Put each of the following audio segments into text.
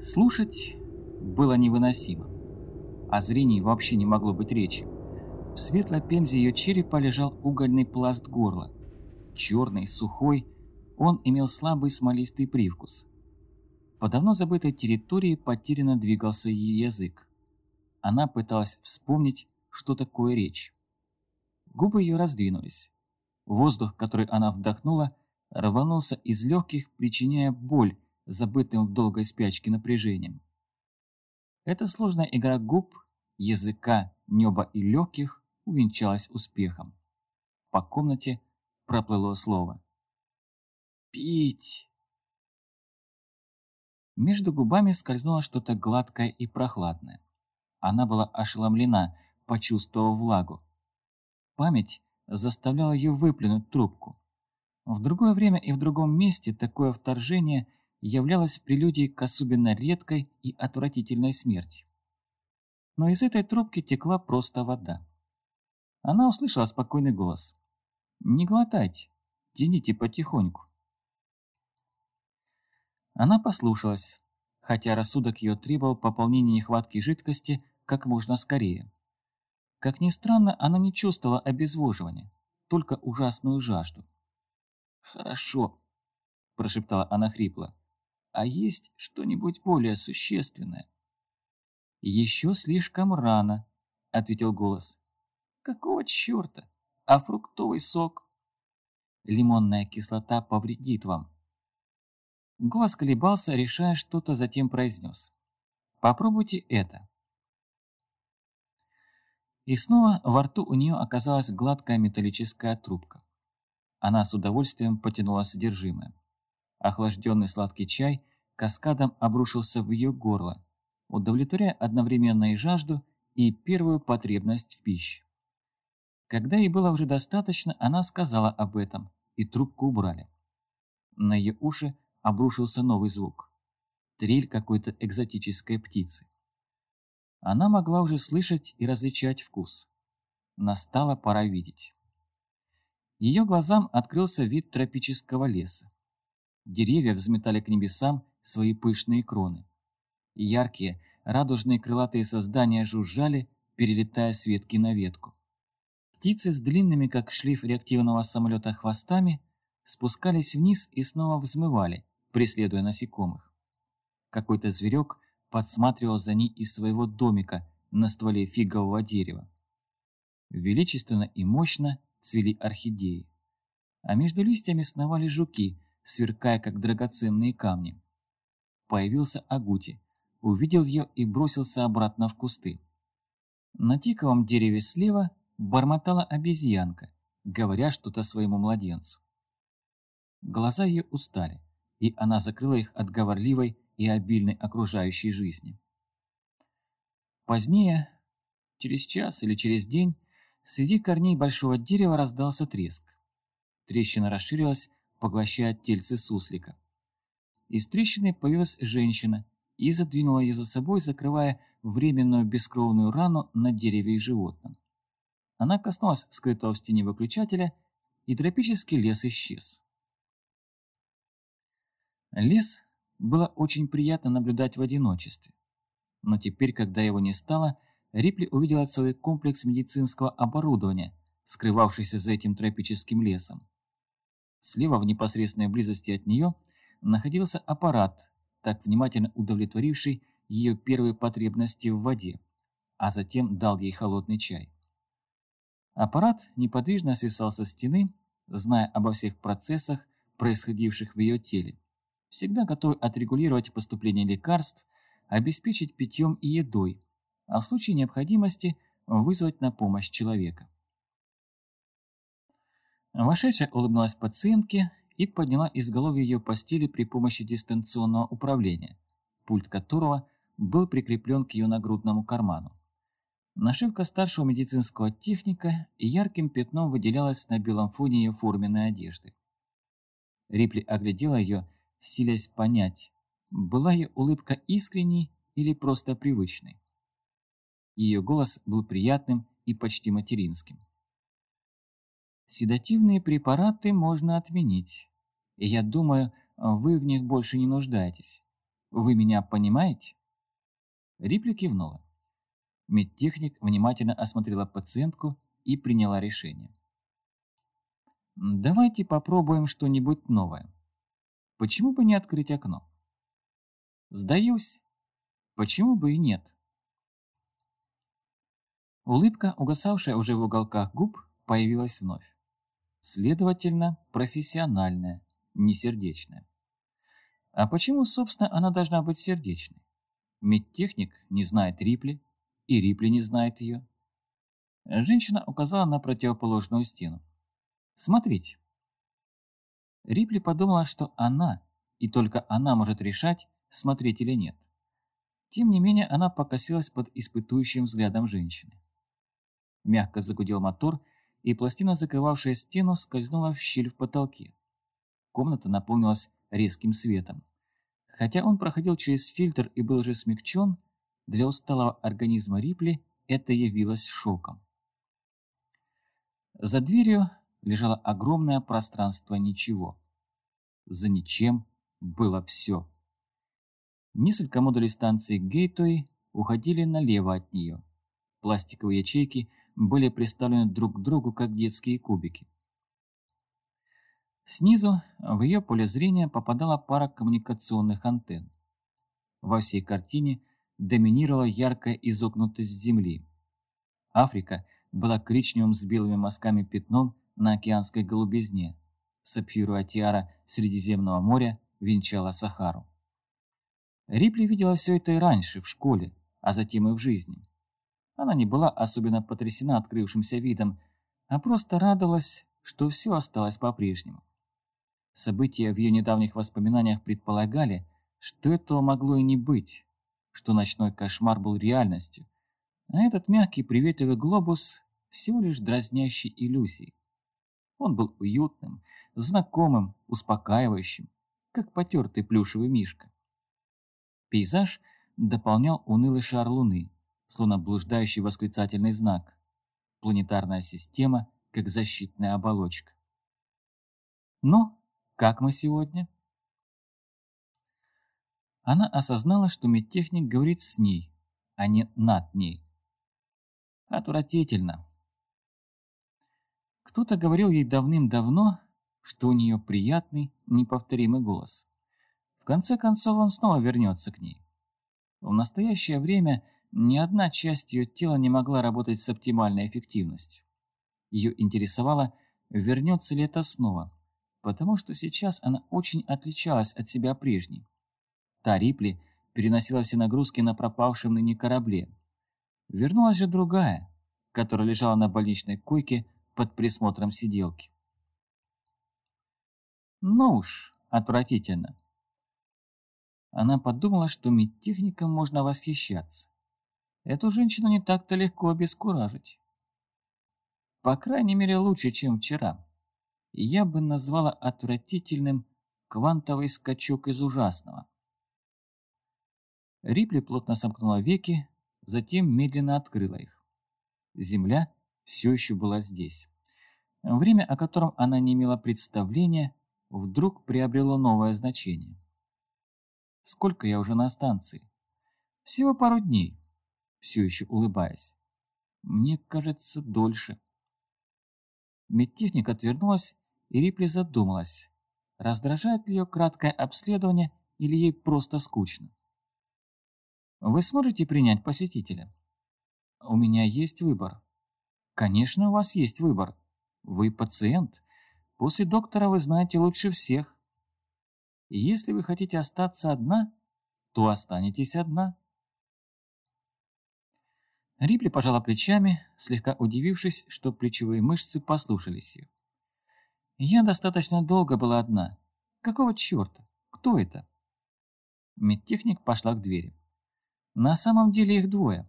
Слушать было невыносимо. О зрении вообще не могло быть речи. В светлой пемзе ее черепа лежал угольный пласт горла. Черный, сухой, он имел слабый смолистый привкус. По давно забытой территории потерянно двигался ее язык. Она пыталась вспомнить, что такое речь. Губы ее раздвинулись. Воздух, который она вдохнула, рванулся из легких, причиняя боль, забытым в долгой спячке напряжением. Эта сложная игра губ, языка, неба и легких увенчалась успехом. По комнате проплыло слово. «Пить!» Между губами скользнуло что-то гладкое и прохладное. Она была ошеломлена, почувствовав влагу. Память заставляла ее выплюнуть трубку. В другое время и в другом месте такое вторжение являлось прелюдией к особенно редкой и отвратительной смерти. Но из этой трубки текла просто вода. Она услышала спокойный голос. «Не глотайте, тяните потихоньку». Она послушалась, хотя рассудок ее требовал пополнения нехватки жидкости как можно скорее. Как ни странно, она не чувствовала обезвоживания, только ужасную жажду. «Хорошо», – прошептала она хрипло. «А есть что-нибудь более существенное?» «Еще слишком рано», – ответил голос. «Какого черта? А фруктовый сок?» «Лимонная кислота повредит вам». Голос колебался, решая что-то, затем произнес. «Попробуйте это». И снова во рту у нее оказалась гладкая металлическая трубка. Она с удовольствием потянула содержимое. Охлажденный сладкий чай каскадом обрушился в ее горло, удовлетворяя одновременно и жажду, и первую потребность в пище. Когда ей было уже достаточно, она сказала об этом, и трубку убрали. На ее уши обрушился новый звук. Трель какой-то экзотической птицы. Она могла уже слышать и различать вкус. Настала пора видеть. Ее глазам открылся вид тропического леса. Деревья взметали к небесам свои пышные кроны. Яркие, радужные крылатые создания жужжали, перелетая с ветки на ветку. Птицы с длинными, как шлейф реактивного самолета, хвостами спускались вниз и снова взмывали, преследуя насекомых. Какой-то зверек подсматривал за ней из своего домика на стволе фигового дерева. Величественно и мощно цвели орхидеи, а между листьями сновали жуки, сверкая как драгоценные камни. Появился Агути, увидел ее и бросился обратно в кусты. На тиковом дереве слева бормотала обезьянка, говоря что-то своему младенцу. Глаза ее устали, и она закрыла их от говорливой и обильной окружающей жизни. Позднее, через час или через день, среди корней большого дерева раздался треск. Трещина расширилась, поглощая тельце суслика. Из трещины появилась женщина и задвинула ее за собой, закрывая временную бескровную рану на дереве и животном. Она коснулась скрытого в стене выключателя, и тропический лес исчез. Лес было очень приятно наблюдать в одиночестве. Но теперь, когда его не стало, Рипли увидела целый комплекс медицинского оборудования, скрывавшийся за этим тропическим лесом. Слева, в непосредственной близости от нее, находился аппарат, так внимательно удовлетворивший ее первые потребности в воде, а затем дал ей холодный чай. Аппарат неподвижно свисал со стены, зная обо всех процессах, происходивших в ее теле всегда готовы отрегулировать поступление лекарств, обеспечить питьем и едой, а в случае необходимости вызвать на помощь человека. Вошедшая улыбнулась пациентке и подняла изголовье ее постели при помощи дистанционного управления, пульт которого был прикреплен к ее нагрудному карману. Нашивка старшего медицинского техника ярким пятном выделялась на белом фоне ее форменной одежды. Рипли оглядела ее силясь понять, была ее улыбка искренней или просто привычной. Ее голос был приятным и почти материнским. Седативные препараты можно отменить, и я думаю, вы в них больше не нуждаетесь. Вы меня понимаете?» Рипли кивнула. Медтехник внимательно осмотрела пациентку и приняла решение. «Давайте попробуем что-нибудь новое. Почему бы не открыть окно?» «Сдаюсь. Почему бы и нет?» Улыбка, угасавшая уже в уголках губ, появилась вновь. Следовательно, профессиональная, не сердечная. А почему, собственно, она должна быть сердечной? Медтехник не знает Рипли, и Рипли не знает ее. Женщина указала на противоположную стену. «Смотрите». Рипли подумала, что она, и только она может решать, смотреть или нет. Тем не менее, она покосилась под испытующим взглядом женщины. Мягко загудел мотор, и пластина, закрывавшая стену, скользнула в щель в потолке. Комната наполнилась резким светом. Хотя он проходил через фильтр и был уже смягчен, для усталого организма Рипли это явилось шоком. За дверью лежало огромное пространство ничего. За ничем было все. Несколько модулей станции Гейтуэй уходили налево от нее. Пластиковые ячейки были приставлены друг к другу, как детские кубики. Снизу в ее поле зрения попадала пара коммуникационных антенн. Во всей картине доминировала яркая изогнутость Земли. Африка была коричневым с белыми мазками пятном на океанской голубизне. Сапфировая тиара Средиземного моря венчала Сахару. Рипли видела все это и раньше, в школе, а затем и в жизни. Она не была особенно потрясена открывшимся видом, а просто радовалась, что все осталось по-прежнему. События в ее недавних воспоминаниях предполагали, что этого могло и не быть, что ночной кошмар был реальностью, а этот мягкий приветливый глобус всего лишь дразнящей иллюзией. Он был уютным, знакомым, успокаивающим, как потертый плюшевый мишка. Пейзаж дополнял унылый шар Луны, словно блуждающий восклицательный знак. Планетарная система, как защитная оболочка. Но как мы сегодня?» Она осознала, что медтехник говорит с ней, а не над ней. Отвратительно. Кто-то говорил ей давным-давно, что у нее приятный, неповторимый голос. В конце концов он снова вернется к ней. В настоящее время ни одна часть ее тела не могла работать с оптимальной эффективностью. Ее интересовало, вернется ли это снова потому что сейчас она очень отличалась от себя прежней. Та Рипли переносила все нагрузки на пропавшем ныне корабле. Вернулась же другая, которая лежала на больничной койке под присмотром сиделки. Ну уж, отвратительно. Она подумала, что медтехникам можно восхищаться. Эту женщину не так-то легко обескуражить. По крайней мере, лучше, чем вчера я бы назвала отвратительным квантовый скачок из ужасного. Рипли плотно сомкнула веки, затем медленно открыла их. Земля все еще была здесь. Время, о котором она не имела представления, вдруг приобрело новое значение. Сколько я уже на станции? Всего пару дней, все еще улыбаясь. Мне кажется, дольше. Медтехник отвернулась, и Рипли задумалась, раздражает ли ее краткое обследование или ей просто скучно. «Вы сможете принять посетителя?» «У меня есть выбор». «Конечно, у вас есть выбор. Вы пациент. После доктора вы знаете лучше всех. Если вы хотите остаться одна, то останетесь одна». Рипли пожала плечами, слегка удивившись, что плечевые мышцы послушались ее. «Я достаточно долго была одна. Какого черта? Кто это?» Медтехник пошла к двери. «На самом деле их двое».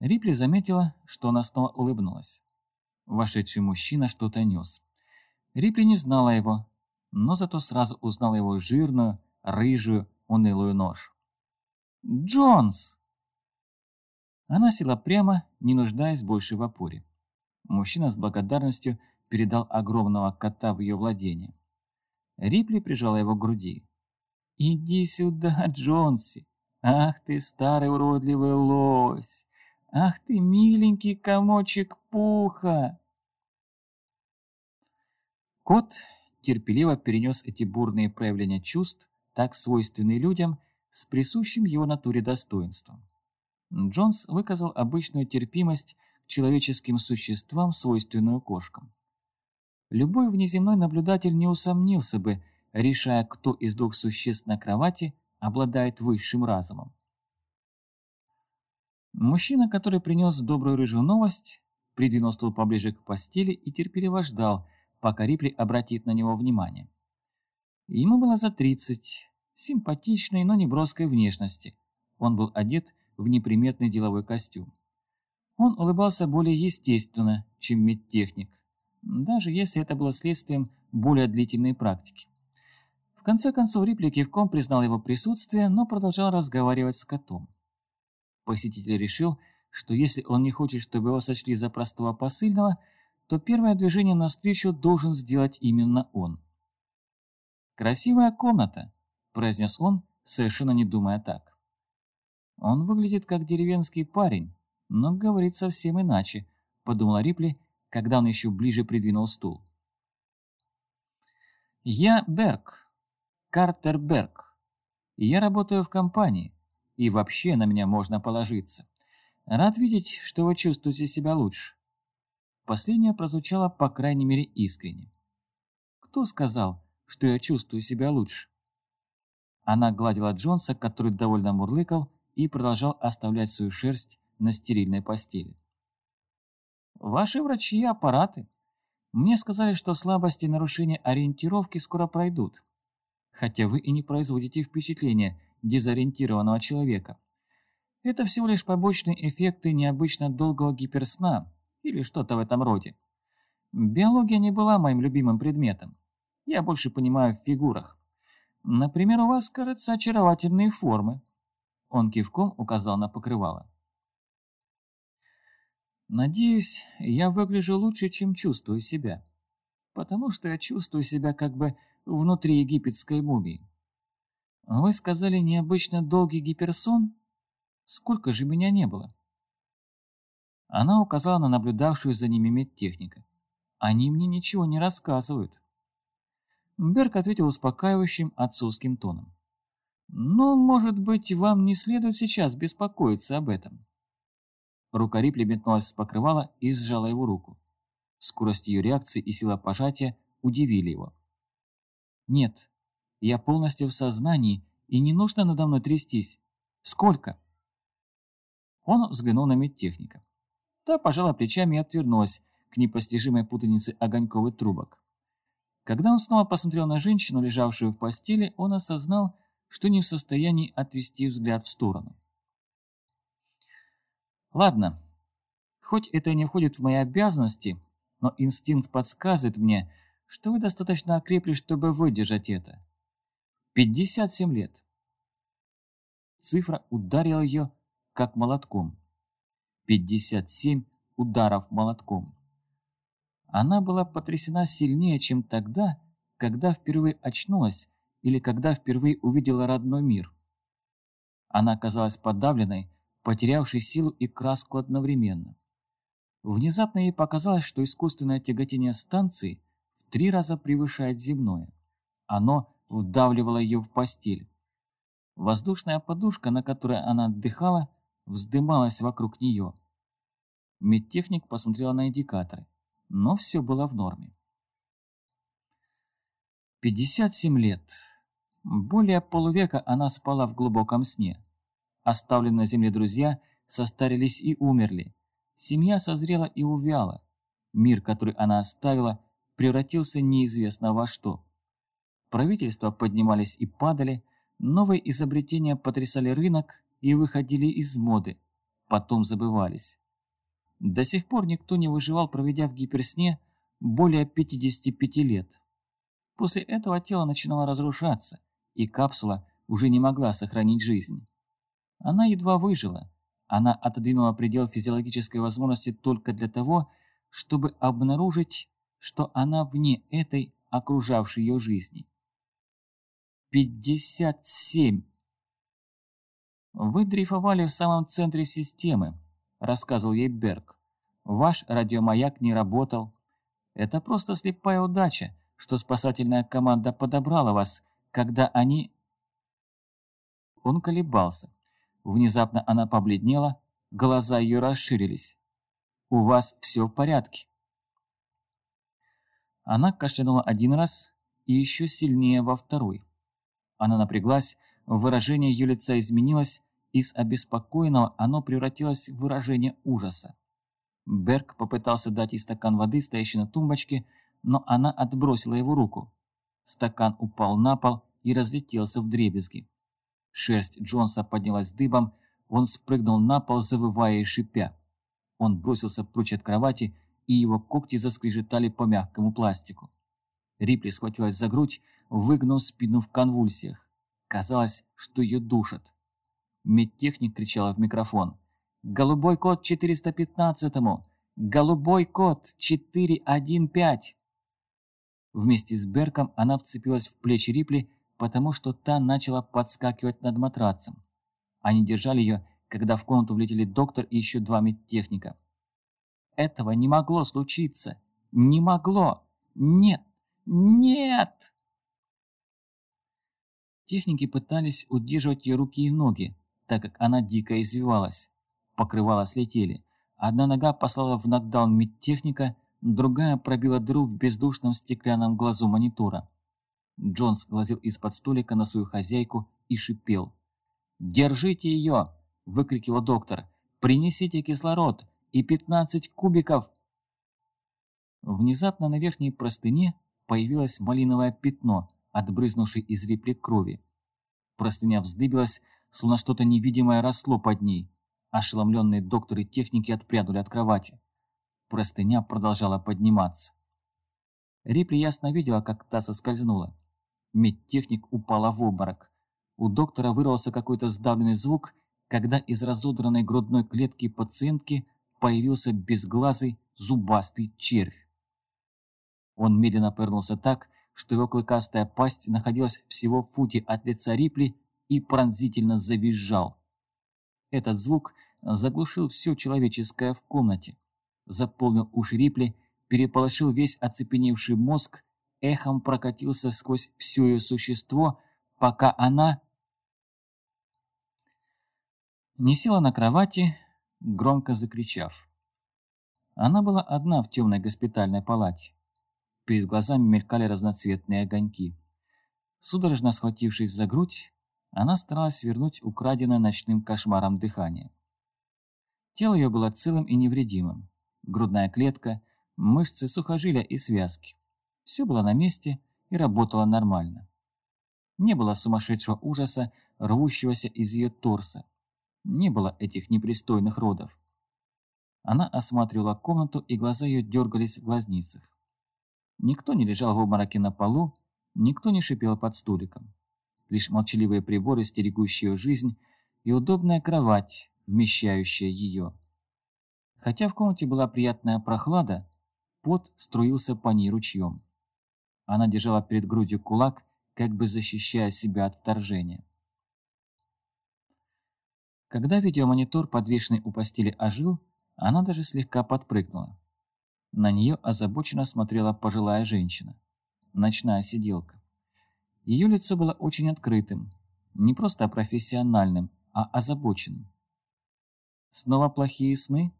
Рипли заметила, что она снова улыбнулась. Вошедший мужчина что-то нес. Рипли не знала его, но зато сразу узнала его жирную, рыжую, унылую нож. «Джонс!» Она села прямо, не нуждаясь больше в опоре. Мужчина с благодарностью передал огромного кота в ее владение. Рипли прижала его к груди. Иди сюда, Джонси. Ах ты, старый уродливый лось. Ах ты, миленький комочек пуха. Кот терпеливо перенес эти бурные проявления чувств, так свойственные людям, с присущим его натуре достоинством. Джонс выказал обычную терпимость к человеческим существам, свойственную кошкам. Любой внеземной наблюдатель не усомнился бы, решая, кто из двух существ на кровати обладает высшим разумом. Мужчина, который принес добрую рыжую новость, придвинул стул поближе к постели и терпеливо ждал, пока Рипли обратит на него внимание. Ему было за тридцать, симпатичной, но не броской внешности. Он был одет в неприметный деловой костюм. Он улыбался более естественно, чем медтехник, даже если это было следствием более длительной практики. В конце концов Рипли кивком признал его присутствие, но продолжал разговаривать с котом. Посетитель решил, что если он не хочет, чтобы его сочли за простого посыльного, то первое движение навстречу должен сделать именно он. «Красивая комната», – произнес он, совершенно не думая так. «Он выглядит как деревенский парень, но говорит совсем иначе», – подумала Рипли, когда он еще ближе придвинул стул. «Я Берг, Картер Берг. Я работаю в компании, и вообще на меня можно положиться. Рад видеть, что вы чувствуете себя лучше». Последнее прозвучало по крайней мере искренне. «Кто сказал, что я чувствую себя лучше?» Она гладила Джонса, который довольно мурлыкал и продолжал оставлять свою шерсть на стерильной постели. Ваши врачи и аппараты. Мне сказали, что слабости и нарушения ориентировки скоро пройдут. Хотя вы и не производите впечатления дезориентированного человека. Это всего лишь побочные эффекты необычно долгого гиперсна или что-то в этом роде. Биология не была моим любимым предметом. Я больше понимаю в фигурах. Например, у вас, кажется, очаровательные формы. Он кивком указал на покрывало. Надеюсь, я выгляжу лучше, чем чувствую себя. Потому что я чувствую себя как бы внутри египетской мумии. Вы сказали необычно долгий гиперсон? Сколько же меня не было? Она указала на наблюдавшую за ними медтехника. Они мне ничего не рассказывают. Берг ответил успокаивающим отцовским тоном. «Но, может быть, вам не следует сейчас беспокоиться об этом. Рука Рипли метнулась с покрывала и сжала его руку. Скорость ее реакции и сила пожатия удивили его. «Нет, я полностью в сознании, и не нужно надо мной трястись. Сколько?» Он взглянул на медтехника. Та пожала плечами и отвернулась к непостижимой путанице огоньковых трубок. Когда он снова посмотрел на женщину, лежавшую в постели, он осознал, что не в состоянии отвести взгляд в сторону. Ладно, хоть это и не входит в мои обязанности, но инстинкт подсказывает мне, что вы достаточно окрепли, чтобы выдержать это. 57 лет. Цифра ударила ее, как молотком. 57 ударов молотком. Она была потрясена сильнее, чем тогда, когда впервые очнулась или когда впервые увидела родной мир. Она оказалась подавленной, потерявший силу и краску одновременно. Внезапно ей показалось, что искусственное тяготение станции в три раза превышает земное. Оно вдавливало ее в постель. Воздушная подушка, на которой она отдыхала, вздымалась вокруг нее. Медтехник посмотрела на индикаторы, но все было в норме. 57 лет. Более полувека она спала в глубоком сне. Оставленные на земле друзья состарились и умерли. Семья созрела и увяла. Мир, который она оставила, превратился неизвестно во что. Правительства поднимались и падали, новые изобретения потрясали рынок и выходили из моды, потом забывались. До сих пор никто не выживал, проведя в гиперсне более 55 лет. После этого тело начинало разрушаться, и капсула уже не могла сохранить жизнь. Она едва выжила. Она отодвинула предел физиологической возможности только для того, чтобы обнаружить, что она вне этой окружавшей ее жизни. Пятьдесят семь! «Вы дрейфовали в самом центре системы», — рассказывал ей Берг. «Ваш радиомаяк не работал. Это просто слепая удача, что спасательная команда подобрала вас, когда они...» Он колебался. Внезапно она побледнела, глаза ее расширились. «У вас все в порядке». Она кашлянула один раз и еще сильнее во второй. Она напряглась, выражение ее лица изменилось, из обеспокоенного оно превратилось в выражение ужаса. Берг попытался дать ей стакан воды, стоящий на тумбочке, но она отбросила его руку. Стакан упал на пол и разлетелся в дребезги. Шерсть Джонса поднялась дыбом, он спрыгнул на пол, завывая и шипя. Он бросился прочь от кровати, и его когти заскрежетали по мягкому пластику. Рипли схватилась за грудь, выгнув спину в конвульсиях. Казалось, что ее душат. Медтехник кричала в микрофон. «Голубой код 415-му! Голубой код 415!» Вместе с Берком она вцепилась в плечи Рипли, потому что та начала подскакивать над матрацем. Они держали ее, когда в комнату влетели доктор и еще два медтехника. «Этого не могло случиться! Не могло! Нет! Нет!» Техники пытались удерживать ее руки и ноги, так как она дико извивалась. Покрывала слетели. Одна нога послала в нокдаун медтехника, другая пробила дыру в бездушном стеклянном глазу монитора. Джонс глазил из-под столика на свою хозяйку и шипел. «Держите ее!» – выкрикивал доктор. «Принесите кислород и 15 кубиков!» Внезапно на верхней простыне появилось малиновое пятно, отбрызнувшее из репли крови. Простыня вздыбилась, словно что-то невидимое росло под ней. Ошеломленные докторы техники отпрянули от кровати. Простыня продолжала подниматься. Рипли ясно видела, как та соскользнула. Медтехник упала в обморок. У доктора вырвался какой-то сдавленный звук, когда из разодранной грудной клетки пациентки появился безглазый зубастый червь. Он медленно повернулся так, что его клыкастая пасть находилась всего в футе от лица Рипли и пронзительно завизжал. Этот звук заглушил все человеческое в комнате, заполнил уши Рипли, переполошил весь оцепеневший мозг, эхом прокатился сквозь все ее существо, пока она не села на кровати, громко закричав. Она была одна в темной госпитальной палате. Перед глазами мелькали разноцветные огоньки. Судорожно схватившись за грудь, она старалась вернуть украденное ночным кошмаром дыхание. Тело ее было целым и невредимым. Грудная клетка, мышцы, сухожилия и связки. Все было на месте и работало нормально. Не было сумасшедшего ужаса, рвущегося из ее торса. Не было этих непристойных родов. Она осматривала комнату, и глаза ее дергались в глазницах. Никто не лежал в обмороке на полу, никто не шипел под столиком лишь молчаливые приборы, стерегущие жизнь, и удобная кровать, вмещающая ее. Хотя в комнате была приятная прохлада, пот струился по ней ручьем. Она держала перед грудью кулак, как бы защищая себя от вторжения. Когда видеомонитор, подвешенный у постели, ожил, она даже слегка подпрыгнула. На нее озабоченно смотрела пожилая женщина. Ночная сиделка. Ее лицо было очень открытым, не просто профессиональным, а озабоченным. «Снова плохие сны?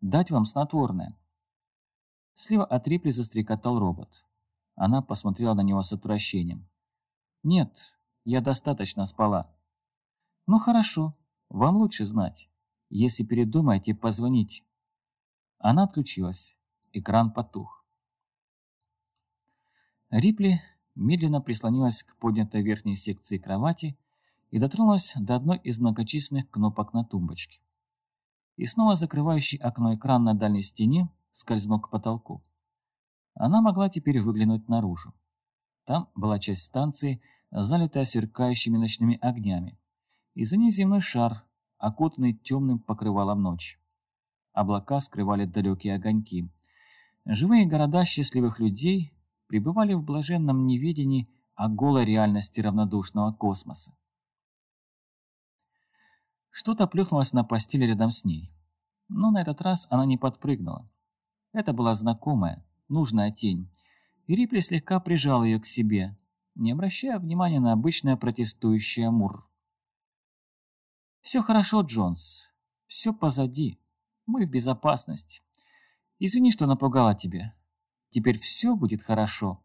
Дать вам снотворное?» Слева от Рипли застрекотал робот. Она посмотрела на него с отвращением. «Нет, я достаточно спала». «Ну хорошо, вам лучше знать. Если передумаете, позвоните». Она отключилась. Экран потух. Рипли медленно прислонилась к поднятой верхней секции кровати и дотронулась до одной из многочисленных кнопок на тумбочке. И снова закрывающий окно экран на дальней стене скользнул к потолку. Она могла теперь выглянуть наружу. Там была часть станции, залитая сверкающими ночными огнями, и за ней земной шар, окутанный темным покрывалом ночи. Облака скрывали далекие огоньки. Живые города счастливых людей пребывали в блаженном неведении о голой реальности равнодушного космоса. Что-то плюхнулось на постель рядом с ней. Но на этот раз она не подпрыгнула. Это была знакомая, нужная тень, и Рипли слегка прижал ее к себе, не обращая внимания на обычное протестующее мур. «Все хорошо, Джонс. Все позади. Мы в безопасности. Извини, что напугала тебя. Теперь все будет хорошо.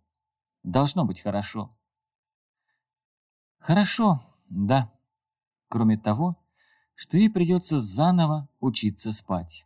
Должно быть хорошо». «Хорошо, да. Кроме того, что ей придется заново учиться спать».